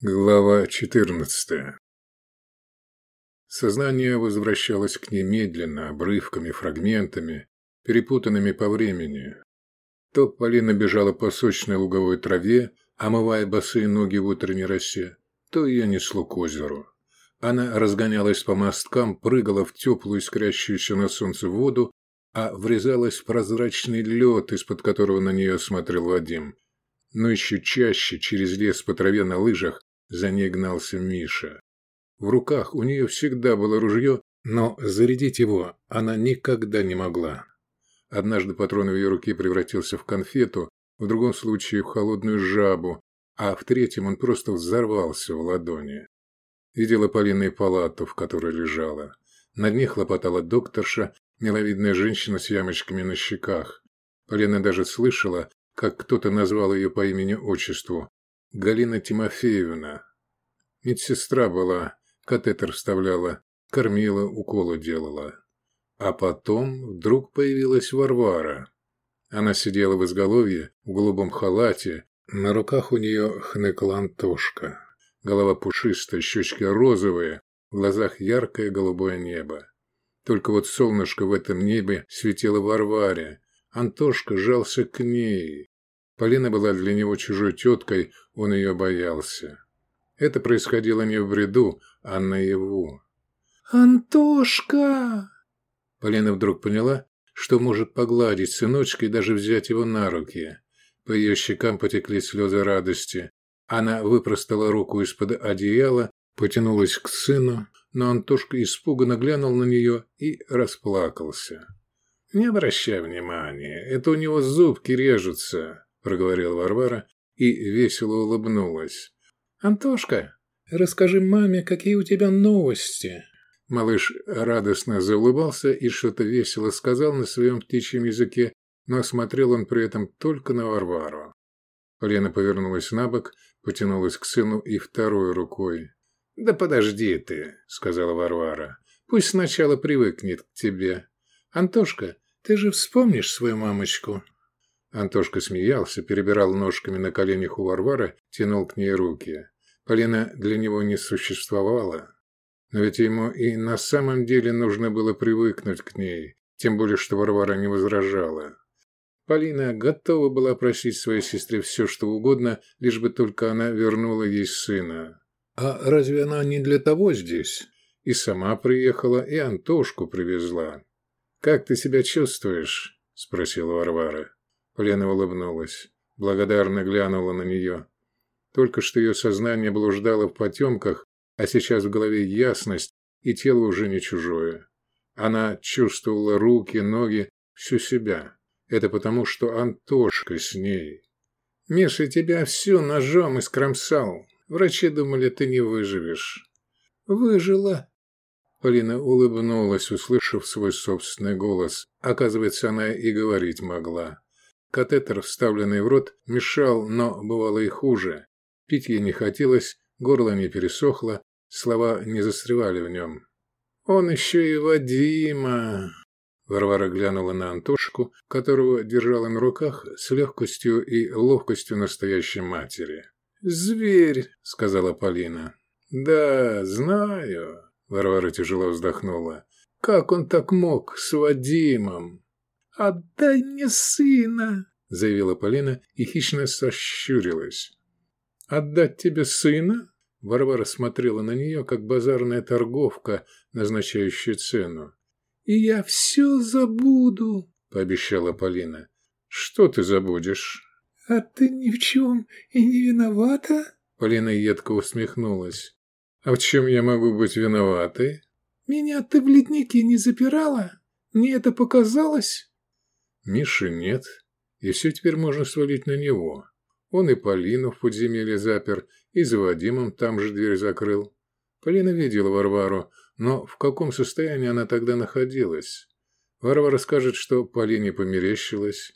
Глава 14 Сознание возвращалось к ней медленно, обрывками, фрагментами, перепутанными по времени. То Полина бежала по сочной луговой траве, омывая босые ноги в утренней росе, то ее несло к озеру. Она разгонялась по мосткам, прыгала в теплую, искрящуюся на солнце воду, а врезалась в прозрачный лед, из-под которого на нее смотрел Вадим. Но еще чаще, через лес по траве на лыжах, за ней гнался Миша. В руках у нее всегда было ружье, но зарядить его она никогда не могла. Однажды патрон в ее руке превратился в конфету, в другом случае в холодную жабу, а в третьем он просто взорвался в ладони. Видела Полина и палату, в которой лежала. На дне хлопотала докторша, миловидная женщина с ямочками на щеках. Полина даже слышала, как кто-то назвал ее по имени-отчеству. Галина Тимофеевна. Медсестра была, катетер вставляла, кормила, уколы делала. А потом вдруг появилась Варвара. Она сидела в изголовье, в голубом халате, на руках у нее хныкла Антошка. Голова пушистая, щечки розовые, в глазах яркое голубое небо. Только вот солнышко в этом небе светило Варваре. Антошка жался к ней. Полина была для него чужой теткой, он ее боялся. Это происходило не в бреду, а наяву. «Антошка!» Полина вдруг поняла, что может погладить сыночка и даже взять его на руки. По ее щекам потекли слезы радости. Она выпростала руку из-под одеяла, потянулась к сыну, но Антошка испуганно глянул на нее и расплакался. «Не обращай внимания, это у него зубки режутся проговорила Варвара и весело улыбнулась. «Антошка, расскажи маме, какие у тебя новости?» Малыш радостно заулыбался и что-то весело сказал на своем птичьем языке, но смотрел он при этом только на Варвару. Лена повернулась на бок, потянулась к сыну и второй рукой. «Да подожди ты», — сказала Варвара. «Пусть сначала привыкнет к тебе. Антошка, ты же вспомнишь свою мамочку?» Антошка смеялся, перебирал ножками на коленях у Варвары, тянул к ней руки. Полина для него не существовала. Но ведь ему и на самом деле нужно было привыкнуть к ней, тем более, что Варвара не возражала. Полина готова была просить своей сестре все, что угодно, лишь бы только она вернула ей сына. А разве она не для того здесь? И сама приехала, и Антошку привезла. «Как ты себя чувствуешь?» – спросила Варвара. Лена улыбнулась, благодарно глянула на нее. Только что ее сознание блуждало в потемках, а сейчас в голове ясность, и тело уже не чужое. Она чувствовала руки, ноги, всю себя. Это потому, что Антошка с ней. «Миша тебя всю ножом искромсал. Врачи думали, ты не выживешь». «Выжила». Полина улыбнулась, услышав свой собственный голос. Оказывается, она и говорить могла. Катетер, вставленный в рот, мешал, но бывало и хуже. Пить ей не хотелось, горло не пересохло, слова не застревали в нем. «Он еще и Вадима!» Варвара глянула на Антошку, которого держала на руках с легкостью и ловкостью настоящей матери. «Зверь!» — сказала Полина. «Да, знаю!» — Варвара тяжело вздохнула. «Как он так мог с Вадимом?» «Отдай мне сына!» – заявила Полина и хищно сощурилась. «Отдать тебе сына?» Варвара смотрела на нее, как базарная торговка, назначающая цену. «И я все забуду», – пообещала Полина. «Что ты забудешь?» «А ты ни в чем и не виновата?» Полина едко усмехнулась. «А в чем я могу быть виноватой?» «Меня ты в леднике не запирала? Мне это показалось?» Миши нет, и все теперь можно свалить на него. Он и Полину в подземелье запер, и за Вадимом там же дверь закрыл. Полина видела Варвару, но в каком состоянии она тогда находилась? Варвара скажет, что Полине померещилась.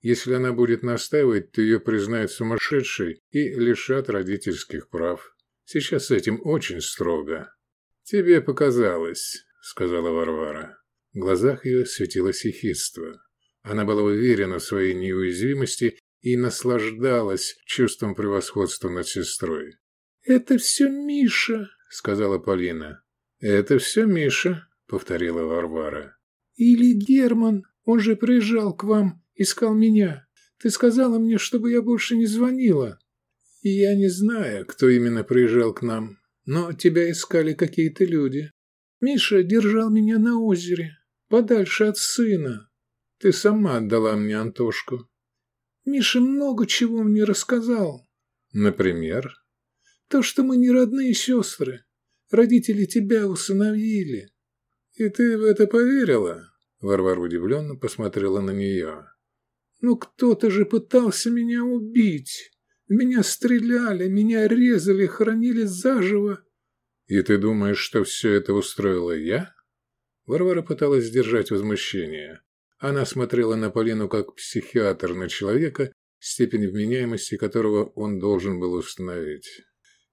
Если она будет настаивать, то ее признают сумасшедшей и лишат родительских прав. Сейчас с этим очень строго. «Тебе показалось», — сказала Варвара. В глазах ее светилось ехидство. Она была уверена в своей неуязвимости и наслаждалась чувством превосходства над сестрой. «Это все Миша», — сказала Полина. «Это все Миша», — повторила Варвара. «Или Герман, он же приезжал к вам, искал меня. Ты сказала мне, чтобы я больше не звонила». И «Я не знаю, кто именно приезжал к нам, но тебя искали какие-то люди. Миша держал меня на озере, подальше от сына. Ты сама отдала мне Антошку». «Миша много чего мне рассказал». «Например?» То, что мы не родные сестры. Родители тебя усыновили. И ты в это поверила? Варвара удивленно посмотрела на нее. Ну кто-то же пытался меня убить. Меня стреляли, меня резали, хоронили заживо. И ты думаешь, что все это устроила я? Варвара пыталась сдержать возмущение. Она смотрела на Полину как психиатр на человека, степень вменяемости которого он должен был установить.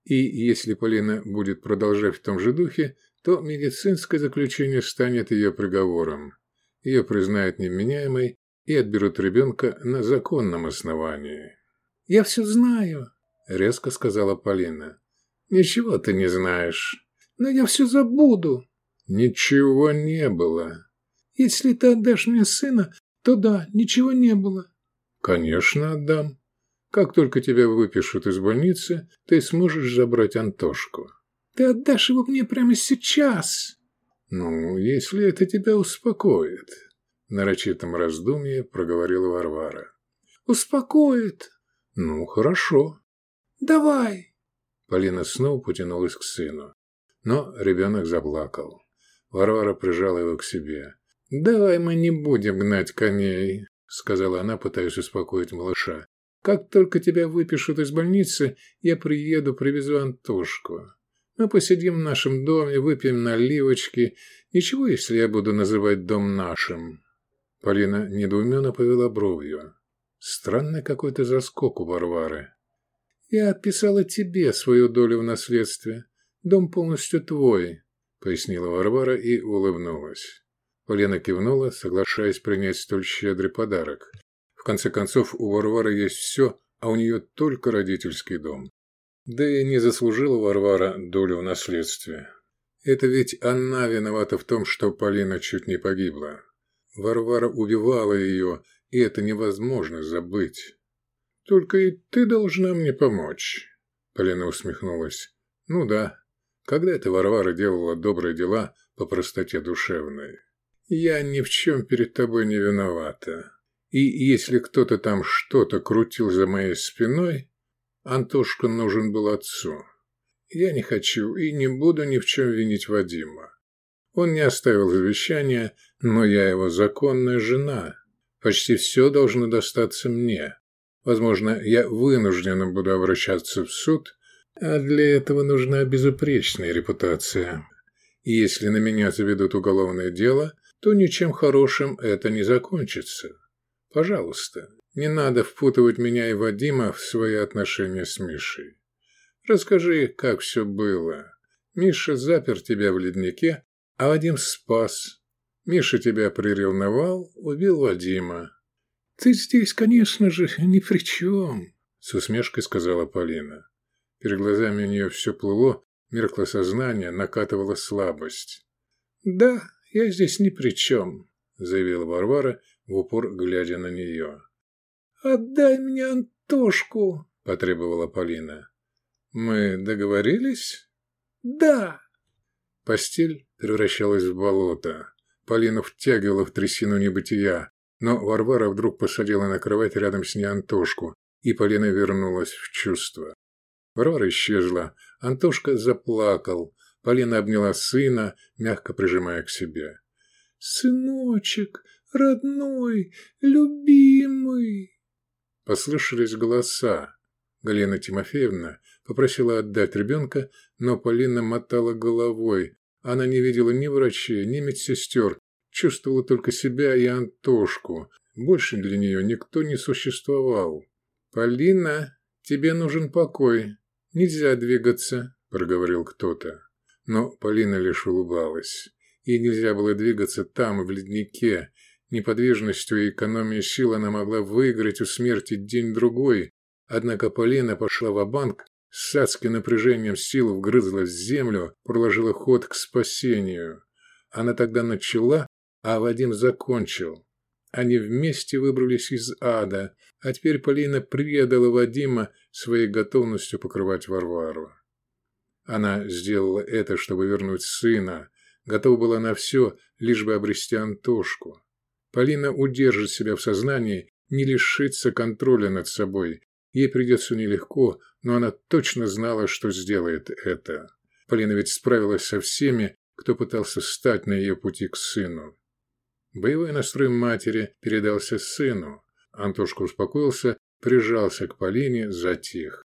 И если Полина будет продолжать в том же духе, то медицинское заключение станет ее приговором. Ее признают невменяемой и отберут ребенка на законном основании. «Я все знаю», — резко сказала Полина. «Ничего ты не знаешь». «Но я все забуду». «Ничего не было». «Если ты отдашь мне сына, то да, ничего не было». «Конечно отдам. Как только тебя выпишут из больницы, ты сможешь забрать Антошку. Ты отдашь его мне прямо сейчас. Ну, если это тебя успокоит. Нарочитом раздумье проговорила Варвара. Успокоит. Ну, хорошо. Давай. Полина снова потянулась к сыну. Но ребенок заплакал. Варвара прижала его к себе. «Давай мы не будем гнать коней», — сказала она, пытаясь успокоить малыша. Как только тебя выпишут из больницы, я приеду, привезу Антошку. Мы посидим в нашем доме, выпьем наливочки. Ничего, если я буду называть дом нашим». Полина недоуменно повела бровью. Странный какой-то заскок у Варвары. «Я отписала тебе свою долю в наследстве. Дом полностью твой», — пояснила Варвара и улыбнулась. Полина кивнула, соглашаясь принять столь щедрый подарок. В конце концов, у Варвары есть все, а у нее только родительский дом. Да и не заслужила Варвара долю в наследстве. Это ведь она виновата в том, что Полина чуть не погибла. Варвара убивала ее, и это невозможно забыть. «Только и ты должна мне помочь», — Полина усмехнулась. «Ну да, когда это Варвара делала добрые дела по простоте душевной? Я ни в чем перед тобой не виновата. И если кто-то там что-то крутил за моей спиной, Антошка нужен был отцу. Я не хочу и не буду ни в чем винить Вадима. Он не оставил завещания, но я его законная жена. Почти все должно достаться мне. Возможно, я вынуждена буду обращаться в суд, а для этого нужна безупречная репутация. И если на меня заведут уголовное дело, то ничем хорошим это не закончится. Пожалуйста, не надо впутывать меня и Вадима в свои отношения с Мишей. Расскажи, как все было. Миша запер тебя в леднике, а Вадим спас. Миша тебя приревновал, убил Вадима. «Ты здесь, конечно же, ни при чем», — с усмешкой сказала Полина. Перед глазами у нее все плыло, меркло сознание, накатывала слабость. «Да, я здесь ни при чем», — заявила Варвара, — в упор глядя на нее. «Отдай мне Антошку!» – потребовала Полина. «Мы договорились?» «Да!» Постель превращалась в болото. Полина втягивала в трясину небытия, но Варвара вдруг посадила на кровать рядом с ней Антошку, и Полина вернулась в чувство. Варвара исчезла, Антошка заплакал, Полина обняла сына, мягко прижимая к себе. «Сыночек, родной, любимый!» Послышались голоса. Галина Тимофеевна попросила отдать ребенка, но Полина мотала головой. Она не видела ни врачей, ни медсестер, чувствовала только себя и Антошку. Больше для нее никто не существовал. «Полина, тебе нужен покой. Нельзя двигаться», – проговорил кто-то. Но Полина лишь улыбалась. Ей нельзя было двигаться там, в леднике, Неподвижностью и экономией сил она могла выиграть у смерти день-другой, однако Полина пошла в банк с адским напряжением сил вгрызлась в землю, проложила ход к спасению. Она тогда начала, а Вадим закончил. Они вместе выбрались из ада, а теперь Полина предала Вадима своей готовностью покрывать Варвару. Она сделала это, чтобы вернуть сына, готова была на все, лишь бы обрести Антошку. Полина удержит себя в сознании, не лишится контроля над собой. Ей придется нелегко, но она точно знала, что сделает это. Полина ведь справилась со всеми, кто пытался встать на ее пути к сыну. Боевой настрой матери передался сыну. Антошка успокоился, прижался к Полине, затих.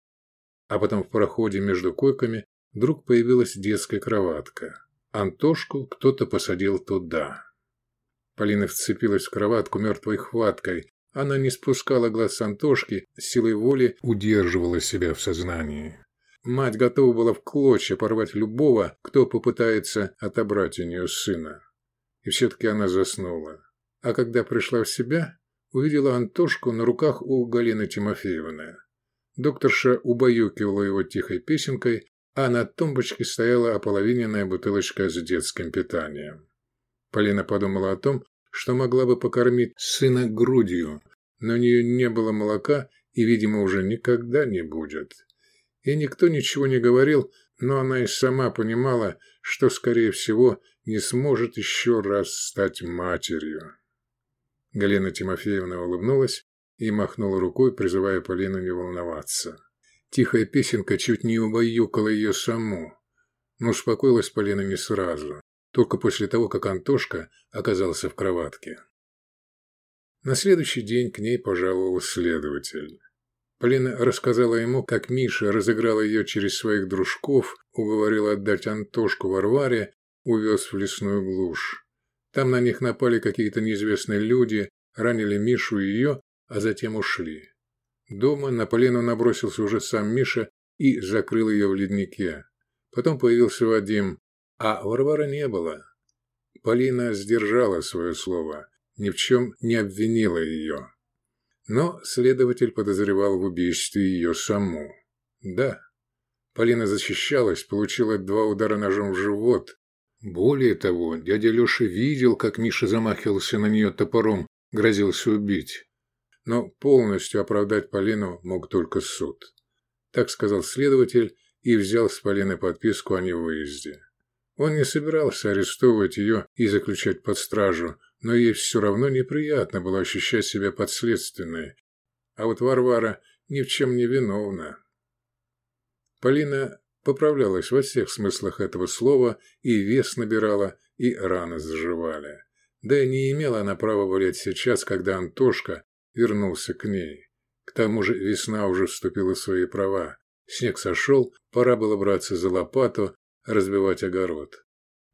А потом в проходе между койками вдруг появилась детская кроватка. Антошку кто-то посадил туда. Полина вцепилась в кроватку мертвой хваткой. Она не спускала глаз с Антошки, силой воли удерживала себя в сознании. Мать готова была в клочья порвать любого, кто попытается отобрать у нее сына и все-таки она заснула. А когда пришла в себя, увидела Антошку на руках у Галины Тимофеевны. Докторша убаюкивала его тихой песенкой, а на тумбочке стояла ополовиненная бутылочка с детским питанием. Полина подумала о том, что могла бы покормить сына грудью, но у нее не было молока и, видимо, уже никогда не будет. И никто ничего не говорил, но она и сама понимала, что, скорее всего, не сможет еще раз стать матерью. Галина Тимофеевна улыбнулась и махнула рукой, призывая Полину не волноваться. Тихая песенка чуть не убаюкала ее саму, но успокоилась Полина не сразу, только после того, как Антошка оказался в кроватке. На следующий день к ней пожаловал следователь. Полина рассказала ему, как Миша разыграл ее через своих дружков, уговорил отдать Антошку Варваре, увез в лесную глушь. Там на них напали какие-то неизвестные люди, ранили Мишу и ее, а затем ушли. Дома на Полину набросился уже сам Миша и закрыл ее в леднике. Потом появился Вадим, а Варвара не было. Полина сдержала свое слово, ни в чем не обвинила ее. Но следователь подозревал в убийстве ее саму. Да, Полина защищалась, получила два удара ножом в живот. Более того, дядя Леша видел, как Миша замахивался на нее топором, грозился убить. Но полностью оправдать Полину мог только суд. Так сказал следователь и взял с Полины подписку о невыезде. Он не собирался арестовывать ее и заключать под стражу, но ей все равно неприятно было ощущать себя подследственной. А вот Варвара ни в чем не виновна. Полина поправлялась во всех смыслах этого слова, и вес набирала, и раны заживали. Да и не имела она права болеть сейчас, когда Антошка вернулся к ней. К тому же весна уже вступила в свои права. Снег сошел, пора было браться за лопату, разбивать огород.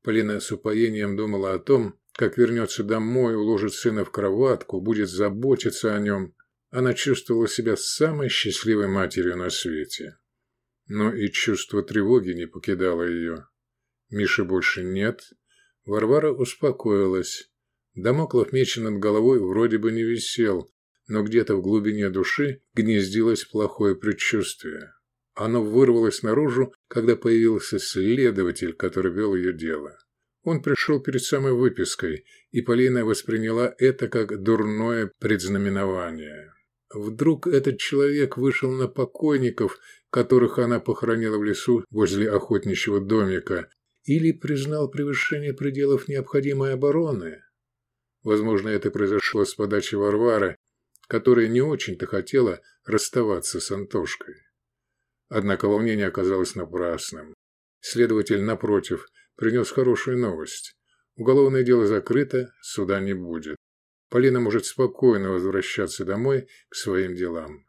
Полина с упоением думала о том, как вернется домой, уложит сына в кроватку, будет заботиться о нем. Она чувствовала себя самой счастливой матерью на свете. Но и чувство тревоги не покидало ее. Миши больше нет. Варвара успокоилась. Домоклов меч над головой вроде бы не висел, но где-то в глубине души гнездилось плохое предчувствие. Оно вырвалось наружу, когда появился следователь, который вел ее дело. Он пришел перед самой выпиской, и Полина восприняла это как дурное предзнаменование. Вдруг этот человек вышел на покойников, которых она похоронила в лесу возле охотничьего домика, или признал превышение пределов необходимой обороны. Возможно, это произошло с подачи Варвары, которая не очень-то хотела расставаться с Антошкой. Однако волнение оказалось напрасным. Следователь, напротив, принес хорошую новость. Уголовное дело закрыто, суда не будет. Полина может спокойно возвращаться домой к своим делам.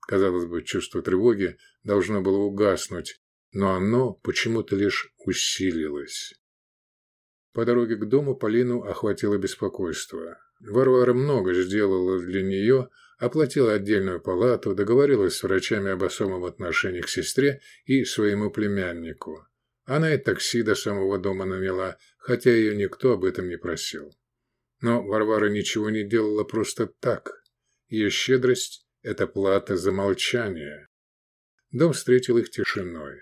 Казалось бы, чувство тревоги должно было угаснуть, но оно почему-то лишь усилилось. По дороге к дому Полину охватило беспокойство. Варвара много сделала для нее, оплатила отдельную палату, договорилась с врачами об особом отношении к сестре и своему племяннику. Она и такси до самого дома наняла, хотя ее никто об этом не просил. Но Варвара ничего не делала просто так. Ее щедрость – это плата за молчание. Дом встретил их тишиной.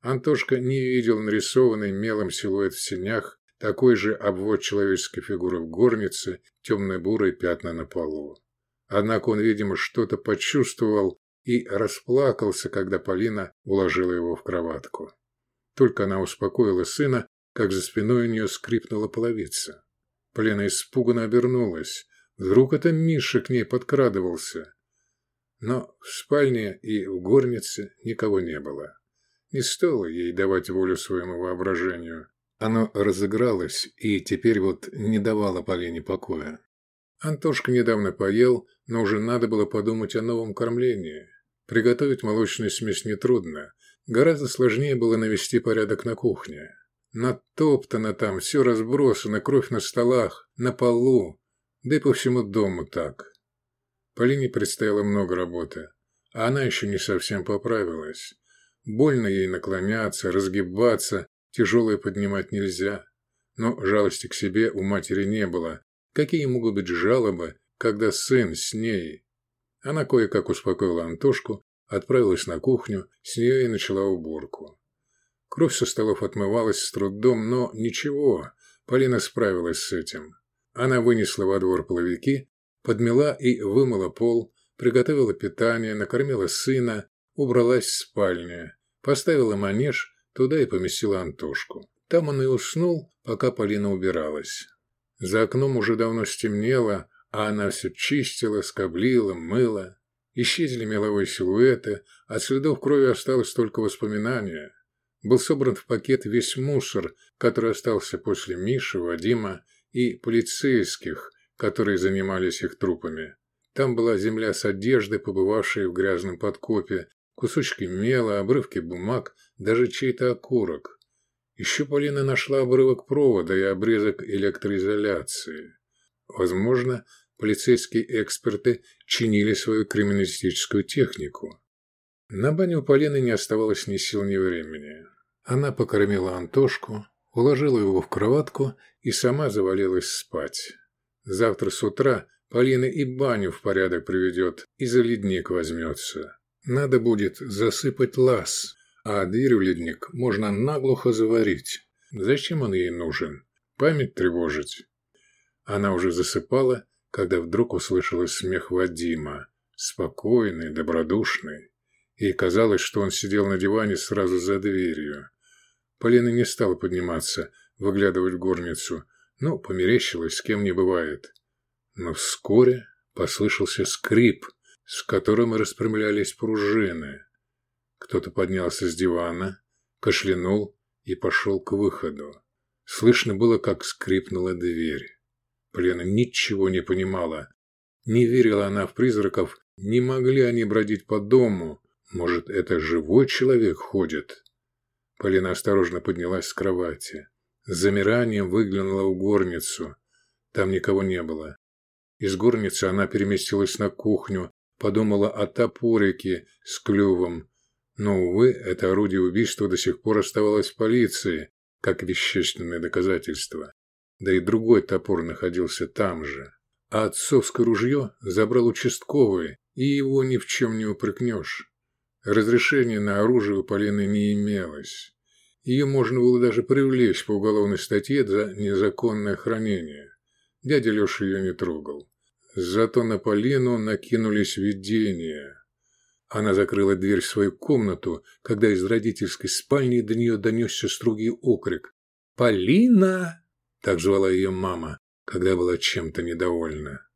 Антошка не видел нарисованный мелом силуэт в синях, такой же обвод человеческой фигуры в горнице, темно-бурые пятна на полу. Однако он, видимо, что-то почувствовал и расплакался, когда Полина уложила его в кроватку. Только она успокоила сына, как за спиной у нее скрипнула половица. Полина испуганно обернулась. Вдруг это Миша к ней подкрадывался. Но в спальне и в горнице никого не было. Не стоило ей давать волю своему воображению. Оно разыгралось и теперь вот не давало Полине покоя. Антошка недавно поел, но уже надо было подумать о новом кормлении. Приготовить молочную смесь нетрудно. Гораздо сложнее было навести порядок на кухне. Натоптано там, все разбросано, кровь на столах, на полу, да и по всему дому так. Полине предстояло много работы, а она еще не совсем поправилась. Больно ей наклоняться, разгибаться, тяжелое поднимать нельзя. Но жалости к себе у матери не было. Какие могут быть жалобы, когда сын с ней? Она кое-как успокоила Антошку, отправилась на кухню, с нее и начала уборку. Кровь со столов отмывалась с трудом, но ничего, Полина справилась с этим. Она вынесла во двор половики, подмела и вымыла пол, приготовила питание, накормила сына, убралась в спальне, поставила манеж, туда и поместила Антошку. Там он и уснул, пока Полина убиралась. За окном уже давно стемнело, а она все чистила, скоблила, мыла. Исчезли меловые силуэты, от следов крови осталось только воспоминания. Был собран в пакет весь мусор, который остался после Миши, Вадима и полицейских, которые занимались их трупами. Там была земля с одеждой, побывавшей в грязном подкопе, кусочки мела, обрывки бумаг, даже чей-то окурок. Еще Полина нашла обрывок провода и обрезок электроизоляции. Возможно, полицейские эксперты чинили свою криминалистическую технику. На баню у Полины не оставалось ни сил, ни времени. Она покормила Антошку, уложила его в кроватку и сама завалилась спать. Завтра с утра Полина и баню в порядок приведет, и за ледник возьмется. Надо будет засыпать лаз, а дверь в ледник можно наглухо заварить. Зачем он ей нужен? Память тревожить? Она уже засыпала, когда вдруг услышала смех Вадима, спокойный, добродушный. Ей казалось, что он сидел на диване сразу за дверью. Полина не стала подниматься, выглядывать в горницу, но померещилась, с кем не бывает. Но вскоре послышался скрип, с которым распрямлялись пружины. Кто-то поднялся с дивана, кашлянул и пошел к выходу. Слышно было, как скрипнула дверь. Полина ничего не понимала. Не верила она в призраков, не могли они бродить по дому. Может, это живой человек ходит? Полина осторожно поднялась с кровати. С замиранием выглянула в горницу. Там никого не было. Из горницы она переместилась на кухню, подумала о топорике с клювом, но, увы, это орудие убийства до сих пор оставалось в полиции, как вещественное доказательство. Да и другой топор находился там же. А отцовское ружье забрал участковый, и его ни в чем не упрекнешь. Разрешения на оружие у Полины не имелось. Ее можно было даже привлечь по уголовной статье за незаконное хранение. Дядя Леша ее не трогал. Зато на Полину накинулись видения. Она закрыла дверь в свою комнату, когда из родительской спальни до нее донесся строгий окрик. «Полина!» – так звала ее мама, когда была чем-то недовольна.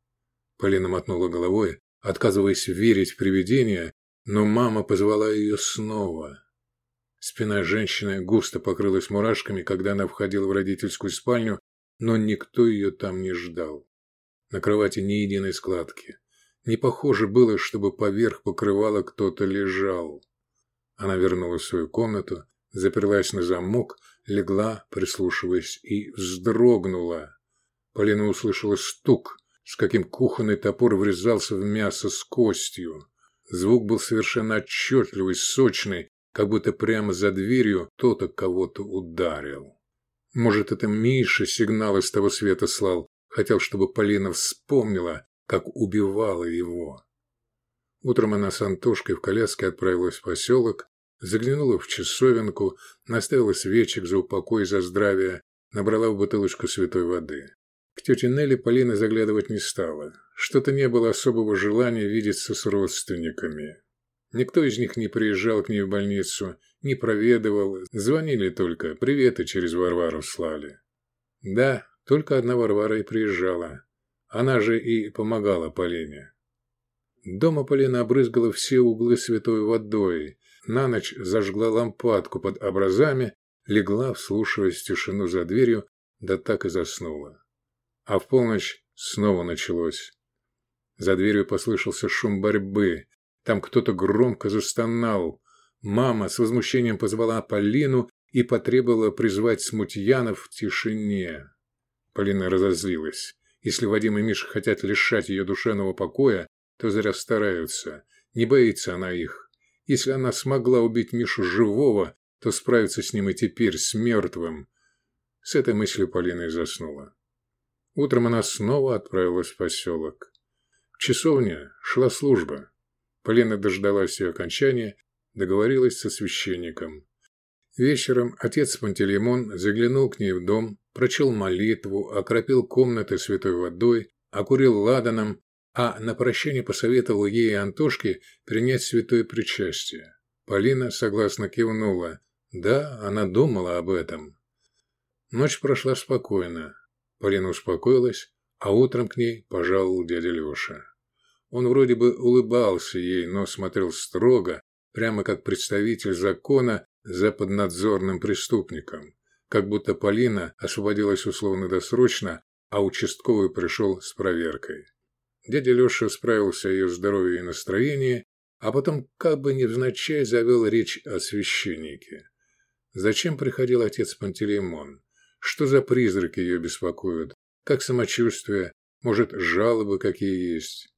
Полина мотнула головой, отказываясь верить в привидения, но мама позвала ее снова. Спина женщины густо покрылась мурашками, когда она входила в родительскую спальню, но никто ее там не ждал. На кровати ни единой складки. Не похоже было, чтобы поверх покрывала кто-то лежал. Она вернулась в свою комнату, заперлась на замок, легла, прислушиваясь, и вздрогнула. Полина услышала стук, с каким кухонный топор врезался в мясо с костью. Звук был совершенно отчетливый, сочный, как будто прямо за дверью кто-то кого-то ударил. Может, это Миша сигнал из того света слал, хотел, чтобы Полина вспомнила, как убивала его. Утром она с Антошкой в коляске отправилась в поселок, заглянула в часовенку, наставила свечек за упокой и за здравие, набрала в бутылочку святой воды. К тете Нелли Полина заглядывать не стала. Что-то не было особого желания видеться с родственниками. Никто из них не приезжал к ней в больницу, не проведывал, звонили только, приветы через Варвару слали. Да, только одна Варвара и приезжала. Она же и помогала Полине. Дома Полина обрызгала все углы святой водой, на ночь зажгла лампадку под образами, легла, вслушиваясь тишину за дверью, да так и заснула. А в полночь снова началось. За дверью послышался шум борьбы. Там кто-то громко застонал. Мама с возмущением позвала Полину и потребовала призвать смутьянов в тишине. Полина разозлилась. Если Вадим и Миша хотят лишать ее душевного покоя, то зря стараются. Не боится она их. Если она смогла убить Мишу живого, то справится с ним и теперь, с мертвым. С этой мыслью Полина и заснула. Утром она снова отправилась в поселок. В часовне шла служба. Полина дождалась ее окончания, договорилась со священником. Вечером отец Пантелеймон заглянул к ней в дом, прочел молитву, окропил комнаты святой водой, окурил ладаном, а на прощение посоветовал ей и Антошке принять святое причастие. Полина согласно кивнула. Да, она думала об этом. Ночь прошла спокойно. Полина успокоилась, а утром к ней пожаловал дядя Леша. Он вроде бы улыбался ей, но смотрел строго, прямо как представитель закона за поднадзорным преступником. Как будто Полина освободилась условно-досрочно, а участковый пришел с проверкой. Дядя Леша справился о ее здоровье и настроении, а потом как бы невзначай завел речь о священнике. Зачем приходил отец Пантелеймон? Что за призраки ее беспокоят? Как самочувствие? Может, жалобы какие есть?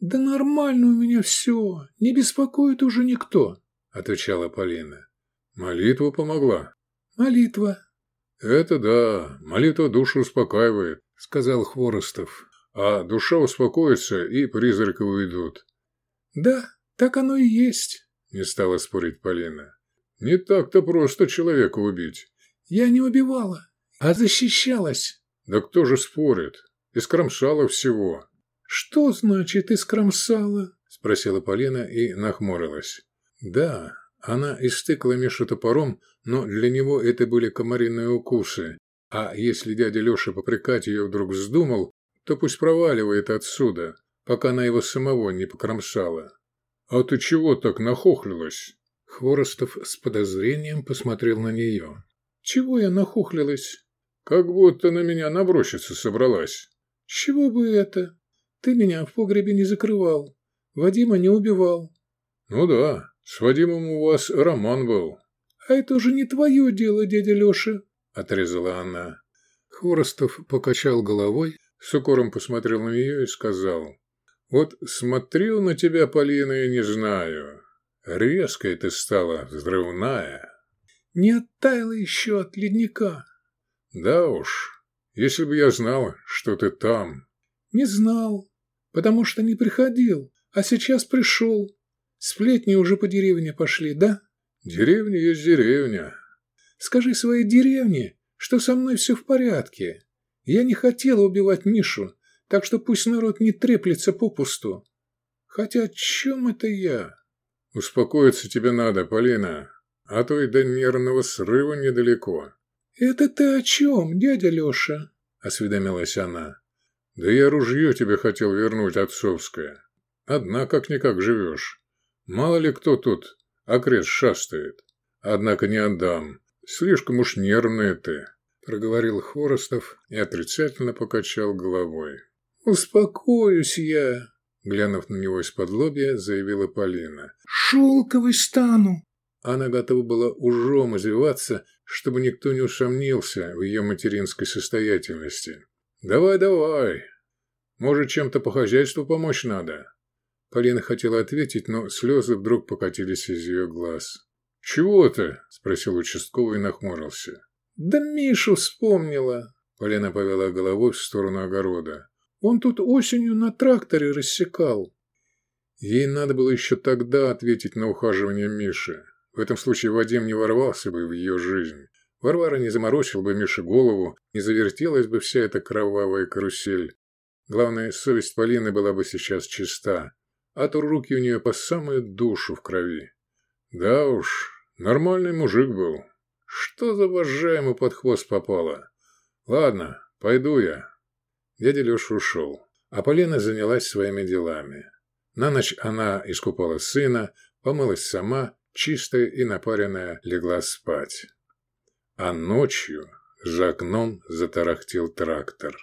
«Да нормально у меня все, не беспокоит уже никто», – отвечала Полина. «Молитва помогла?» «Молитва». «Это да, молитва душу успокаивает», – сказал Хворостов а душа успокоится, и призраки уйдут. «Да, так оно и есть», – не стала спорить Полина. «Не так-то просто человека убить». «Я не убивала, а защищалась». «Да кто же спорит? Искромсала всего». «Что значит искромсала?» – спросила Полина и нахмурилась. «Да, она истыкала Мишу топором, но для него это были комариные укусы. А если дядя Леша попрекать ее вдруг вздумал, то пусть проваливает отсюда, пока она его самого не покромсала. А ты чего так нахохлилась? Хворостов с подозрением посмотрел на нее. Чего я нахохлилась? Как будто на меня наброситься собралась. Чего бы это? Ты меня в погребе не закрывал. Вадима не убивал. Ну да, с Вадимом у вас роман был. А это уже не твое дело, дядя Леша, отрезала она. Хворостов покачал головой, с укором посмотрел на нее и сказал. «Вот смотрю на тебя, Полина, и не знаю. Резкая ты стала, взрывная». «Не оттаяла еще от ледника». «Да уж, если бы я знал, что ты там». «Не знал, потому что не приходил, а сейчас пришел. Сплетни уже по деревне пошли, да?» «Деревня есть деревня». «Скажи своей деревне, что со мной все в порядке, я не хотела убивать Мишу, так что пусть народ не треплется попусту. Хотя о чем это я? Успокоиться тебе надо, Полина, а то и до нервного срыва недалеко. Это ты о чем, дядя Леша? Осведомилась она. Да я ружье тебе хотел вернуть отцовское. Одна как-никак живешь. Мало ли кто тут окрест шастает. Однако не отдам. Слишком уж нервная ты проговорил Хворостов и отрицательно покачал головой. «Успокоюсь я», — глянув на него из-под лобья, заявила Полина. «Шелковый стану». Она готова была ужом извиваться, чтобы никто не усомнился в ее материнской состоятельности. «Давай, давай. Может, чем-то по хозяйству помочь надо?» Полина хотела ответить, но слезы вдруг покатились из ее глаз. «Чего ты?» – спросил участковый и нахмурился. «Да Мишу вспомнила!» Полина повела головой в сторону огорода. «Он тут осенью на тракторе рассекал». Ей надо было еще тогда ответить на ухаживание Миши. В этом случае Вадим не ворвался бы в ее жизнь. Варвара не заморочил бы Мише голову, не завертелась бы вся эта кровавая карусель. Главное, совесть Полины была бы сейчас чиста, а то руки у нее по самую душу в крови. Да уж, нормальный мужик был. Что за вожжа ему под хвост попало? Ладно, пойду я. Дядя Леша ушел, а Полина занялась своими делами. На ночь она искупала сына, помылась сама, чистая и напаренная, легла спать. А ночью за окном затарахтел трактор.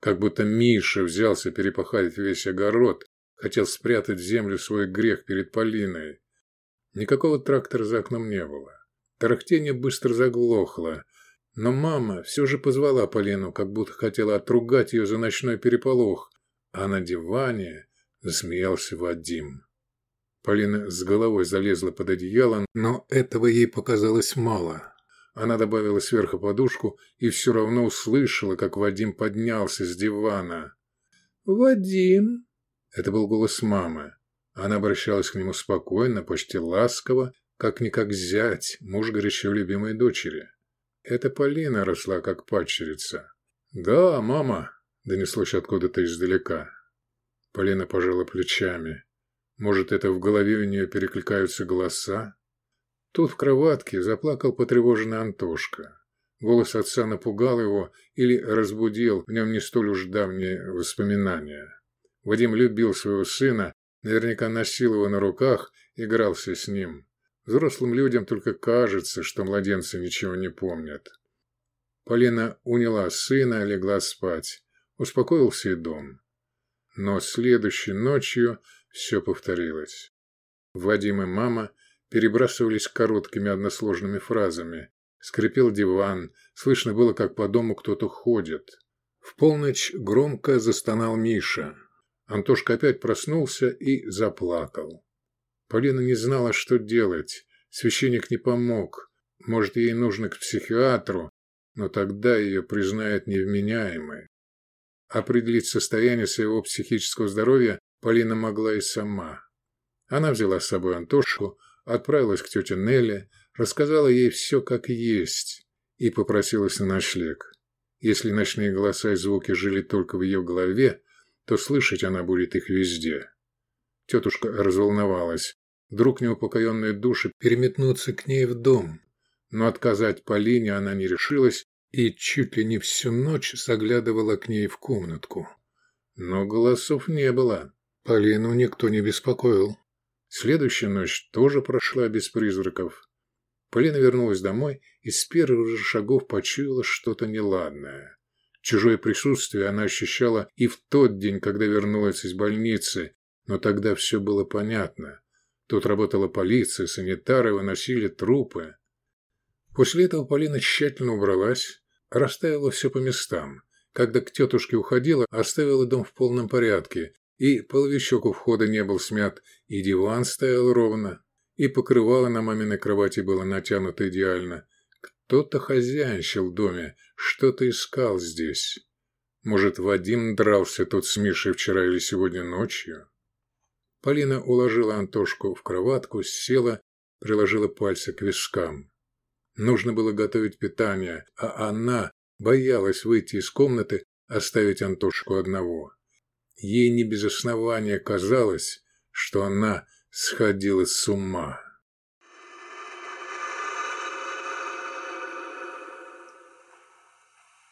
Как будто Миша взялся перепахать весь огород, хотел спрятать в землю свой грех перед Полиной. Никакого трактора за окном не было. Тарахтение быстро заглохло, но мама все же позвала Полину, как будто хотела отругать ее за ночной переполох, а на диване засмеялся Вадим. Полина с головой залезла под одеяло, но этого ей показалось мало. Она добавила сверху подушку и все равно услышала, как Вадим поднялся с дивана. «Вадим!» Это был голос мамы. Она обращалась к нему спокойно, почти ласково, как-никак зять, муж горячо любимой дочери. Это Полина росла как падчерица. «Да, мама!» – донеслось откуда-то издалека. Полина пожала плечами. Может, это в голове у нее перекликаются голоса? Тут в кроватке заплакал потревоженный Антошка. Голос отца напугал его или разбудил в нем не столь уж давние воспоминания. Вадим любил своего сына, наверняка носил его на руках, игрался с ним. Взрослым людям только кажется, что младенцы ничего не помнят. Полина уняла сына, легла спать. Успокоился и дом. Но следующей ночью все повторилось. Вадим и мама перебрасывались короткими односложными фразами. Скрипел диван, слышно было, как по дому кто-то ходит. В полночь громко застонал Миша. Антошка опять проснулся и заплакал. Полина не знала, что делать. Священник не помог. Может, ей нужно к психиатру, но тогда ее признают невменяемой. Определить состояние своего психического здоровья Полина могла и сама. Она взяла с собой Антошку, отправилась к тете Нелле, рассказала ей все как есть и попросилась на ночлег. Если ночные голоса и звуки жили только в ее голове, то слышать она будет их везде. Тетушка разволновалась. Вдруг неупокоенные души переметнутся к ней в дом. Но отказать Полине она не решилась и чуть ли не всю ночь заглядывала к ней в комнатку. Но голосов не было. Полину никто не беспокоил. Следующая ночь тоже прошла без призраков. Полина вернулась домой и с первых же шагов почуяла что-то неладное. Чужое присутствие она ощущала и в тот день, когда вернулась из больницы, но тогда все было понятно. Тут работала полиция, санитары выносили трупы. После этого Полина тщательно убралась, расставила все по местам. Когда к тетушке уходила, оставила дом в полном порядке, и половичок у входа не был смят, и диван стоял ровно, и покрывало на маминой кровати было натянуто идеально. Кто-то хозяйничал в доме, что-то искал здесь. Может, Вадим дрался тут с Мишей вчера или сегодня ночью? Полина уложила Антошку в кроватку, села, приложила пальцы к вискам. Нужно было готовить питание, а она боялась выйти из комнаты, оставить Антошку одного. Ей не без основания казалось, что она сходила с ума.